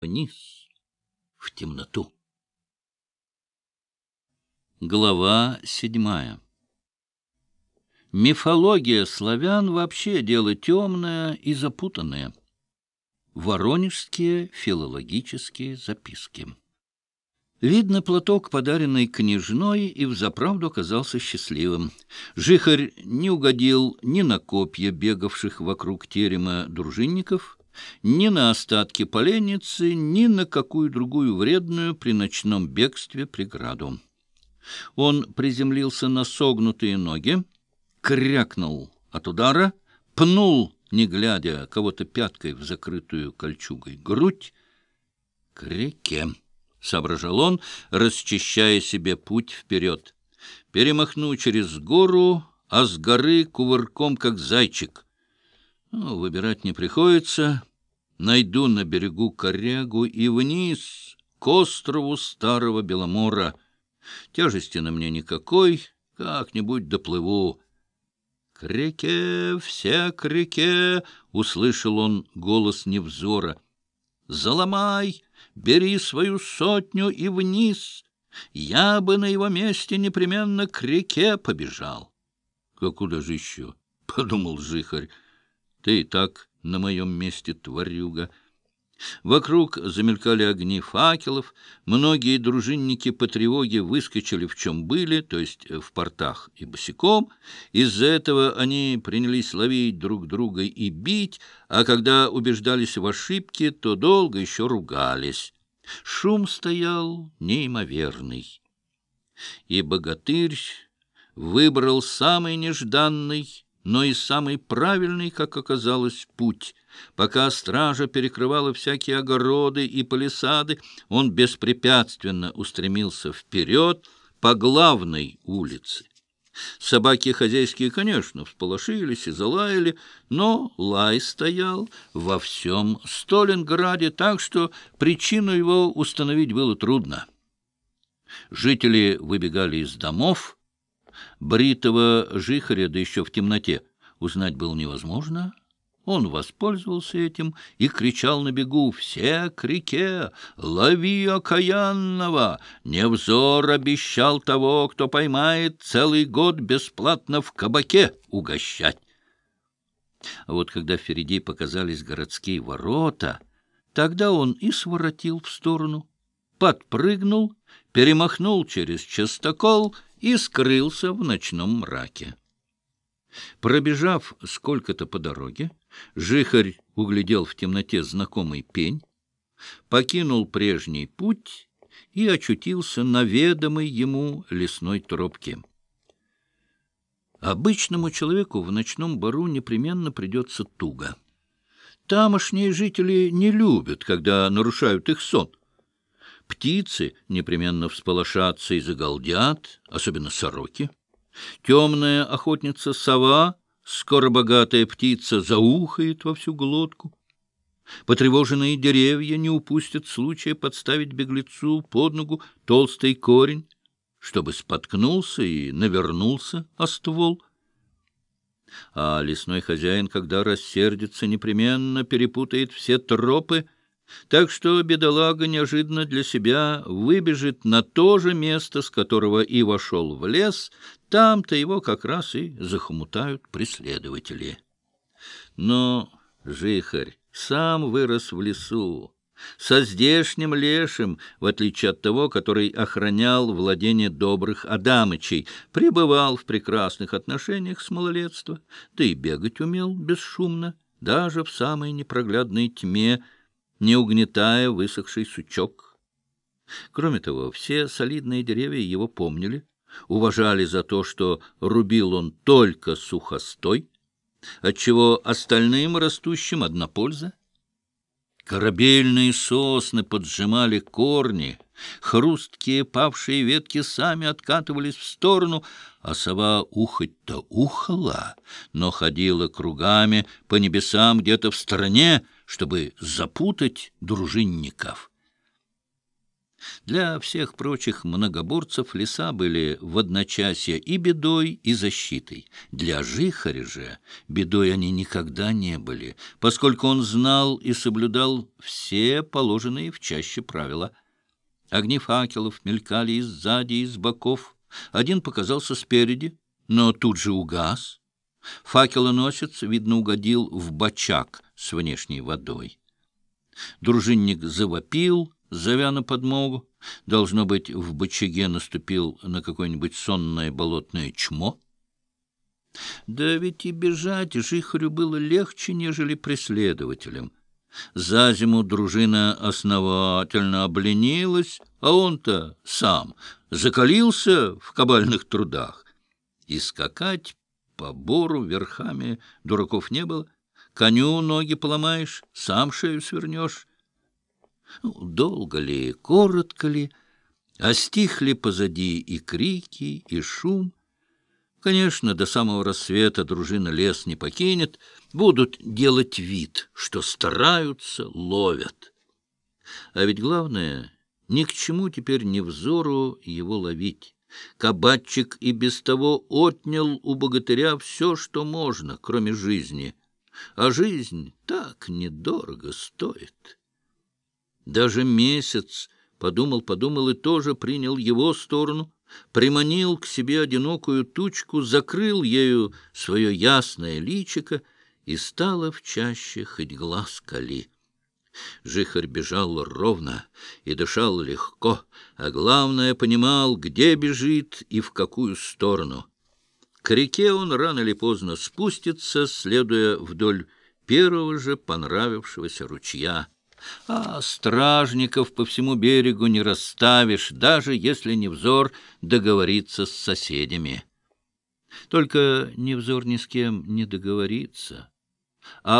вниз, в темноту. Глава седьмая Мифология славян вообще дело темное и запутанное. Воронежские филологические записки. Видно, платок, подаренный княжной, и взаправду оказался счастливым. Жихарь не угодил ни на копья бегавших вокруг терема дружинников, ни на остатки поленницы, ни на какую другую вредную при ночном бегстве преграду. Он приземлился на согнутые ноги, крякнул от удара, пнул, не глядя, кого-то пяткой в закрытую кольчугой грудь, к реке, — соображал он, расчищая себе путь вперед. Перемахну через гору, а с горы кувырком, как зайчик — ну, выбирать не приходится. Найду на берегу корягу и вниз, к острову Старого Беломора. Тяжести на мне никакой, как-нибудь доплыву. — К реке, все к реке! — услышал он голос невзора. — Заломай, бери свою сотню и вниз. Я бы на его месте непременно к реке побежал. — А куда же еще? — подумал Жихарь. Ты и так на моем месте, тварюга. Вокруг замелькали огни факелов, многие дружинники по тревоге выскочили в чем были, то есть в портах и босиком. Из-за этого они принялись ловить друг друга и бить, а когда убеждались в ошибке, то долго еще ругались. Шум стоял неимоверный. И богатырь выбрал самый нежданный но и самый правильный, как оказалось, путь. Пока стража перекрывала всякие огороды и палисады, он беспрепятственно устремился вперед по главной улице. Собаки хозяйские, конечно, всполошились и залаяли, но лай стоял во всем Сталинграде, так что причину его установить было трудно. Жители выбегали из домов, Бритого жихаря, да еще в темноте, узнать было невозможно. Он воспользовался этим и кричал на бегу «Все к реке! Лови окаянного! Невзор обещал того, кто поймает, целый год бесплатно в кабаке угощать!» А вот когда впереди показались городские ворота, тогда он и своротил в сторону, подпрыгнул, перемахнул через частокол — и скрылся в ночном мраке. Пробежав сколько-то по дороге, жихарь углядел в темноте знакомый пень, покинул прежний путь и очутился на ведомой ему лесной тропке. Обычному человеку в ночном бару непременно придется туго. Тамошние жители не любят, когда нарушают их сон. Птицы непременно всполошатся и загалдят, особенно сороки. Темная охотница сова, скоро богатая птица, заухает во всю глотку. Потревоженные деревья не упустят случая подставить беглецу под ногу толстый корень, чтобы споткнулся и навернулся о ствол. А лесной хозяин, когда рассердится, непременно перепутает все тропы — так что бедолага неожиданно для себя выбежит на то же место, с которого и вошел в лес, там-то его как раз и захомутают преследователи. Но Жихарь сам вырос в лесу, со здешним лешим, в отличие от того, который охранял владение добрых Адамычей, пребывал в прекрасных отношениях с малолетства, да и бегать умел бесшумно, даже в самой непроглядной тьме, не угнетая высохший сучок. Кроме того, все солидные деревья его помнили, уважали за то, что рубил он только сухостой, отчего остальным растущим одна польза. Корабельные сосны поджимали корни, хрусткие павшие ветки сами откатывались в сторону, а сова ухать-то ухала, но ходила кругами по небесам где-то в стороне, чтобы запутать дружинников. Для всех прочих многоборцев леса были в одночасье и бедой, и защитой. Для Жихаря же бедой они никогда не были, поскольку он знал и соблюдал все положенные в чаще правила. Огни факелов мелькали и сзади, и с боков. Один показался спереди, но тут же угас. Факелоносец, видно, угодил в бачак с внешней водой. Дружинник завопил, зовя на подмогу. Должно быть, в бочаге наступил на какое-нибудь сонное болотное чмо. Да ведь и бежать Жихарю было легче, нежели преследователям. За зиму дружина основательно обленилась, а он-то сам закалился в кабальных трудах. И скакать по бору верхами дураков не было. Коню ноги поломаешь, сам шею свернешь. Ну, долго ли, коротко ли, а стихли позади и крики, и шум. Конечно, до самого рассвета дружина лес не покинет, будут делать вид, что стараются, ловят. А ведь главное, ни к чему теперь не взору его ловить. Кабатчик и без того отнял у богатыря все, что можно, кроме жизни. А жизнь так недорого стоит. Даже месяц подумал-подумал и тоже принял его сторону, приманил к себе одинокую тучку, закрыл ею свое ясное личико, и стало в чаще хоть глаз кали. Жихарь бежал ровно и дышал легко, а главное, понимал, где бежит и в какую сторону. К реке он рано или поздно спустится, следуя вдоль первого же понравившегося ручья. А стражников по всему берегу не расставишь, даже если Невзор договорится с соседями. Только Невзор ни с кем не договорится. А